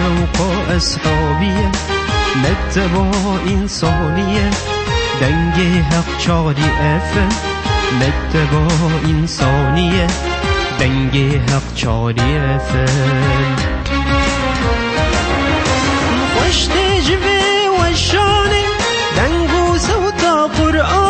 شوق و اصحابیه مکتب این انسانیه دنگ حق چاری افه مکتب این انسانیه دنگ حق چاری افه خوش تجبه و شانه دنگو سوتا قرآن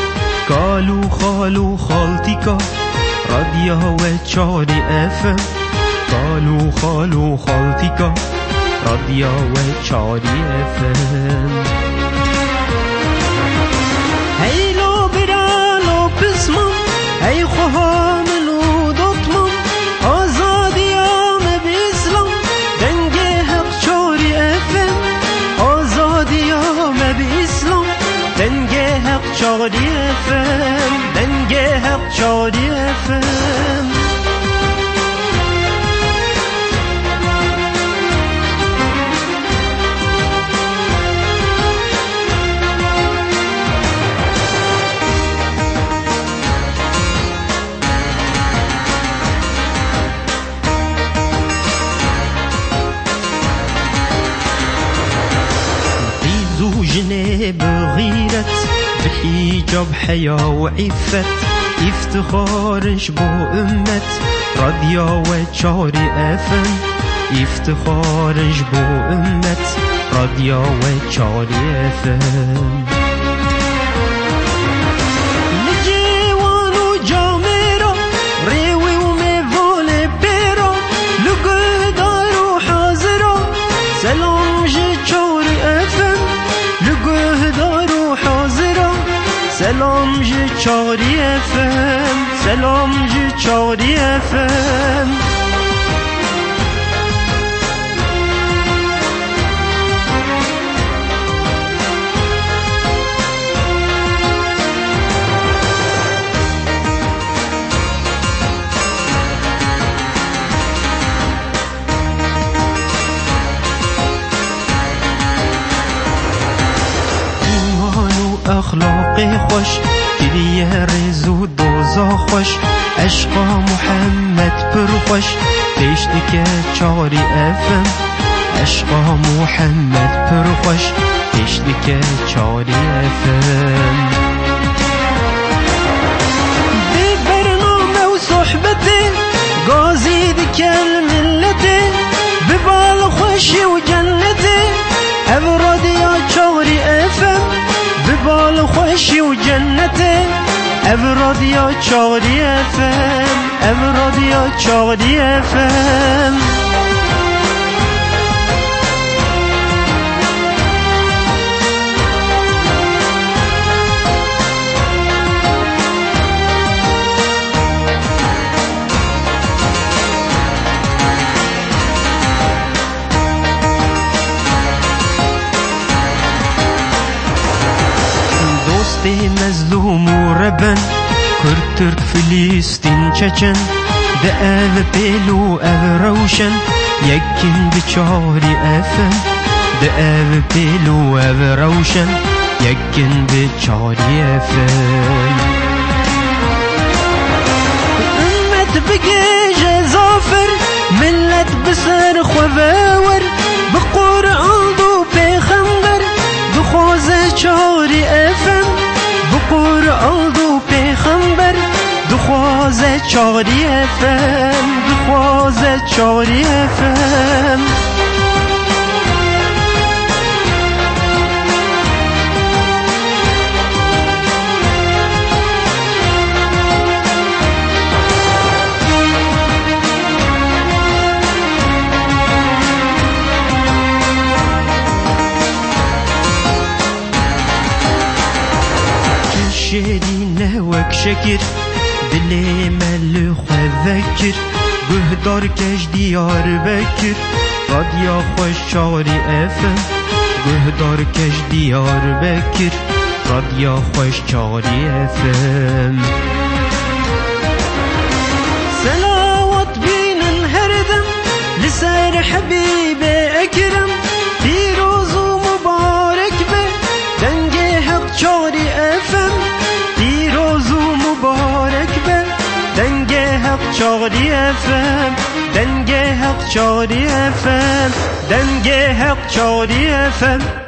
قالوا خالو خالتك راديو وتشاري اف قالوا خالو خالتك راديو وتشاري اف ام ذبحيا وعفت افتخارش با امت رادیا و چاری افم افتخارش با امت رادیا و چاری افم سلام جه چاری افم لگدار و سلام جی چاری افم سلام جی چاری افم خوش ریز و دوزا خوش عشقا محمد پر خوش که چاری افم عشقا محمد پر خوش که چاری افم Ev radya çağrı efem Ev radio çağrı efem Dosti mezlum u reben Türk, Filistin, Çeçen Dhe edhe Pelu edhe Roshen Jekin beqari efen Dhe edhe Pelu edhe Roshen Jekin beqari efen Ümmet bëgëgje zafer Millet bësër khëvewer Bëkur aldu pejgamber Bëkhoze qari efen Bëkur aldu خوازه چاری افم خوازه چاری افم کشیدی نه وک شکر دل مل خواه وکر گهدار کش دیار بکر رادیا خوش شاری افم گهدار کش دیار بکر رادیا خوش شاری افم سلاوات بین هردم لسایر حبیب چاغدی افم دنگ حق چاغدی افم دنگ حق چاغدی افم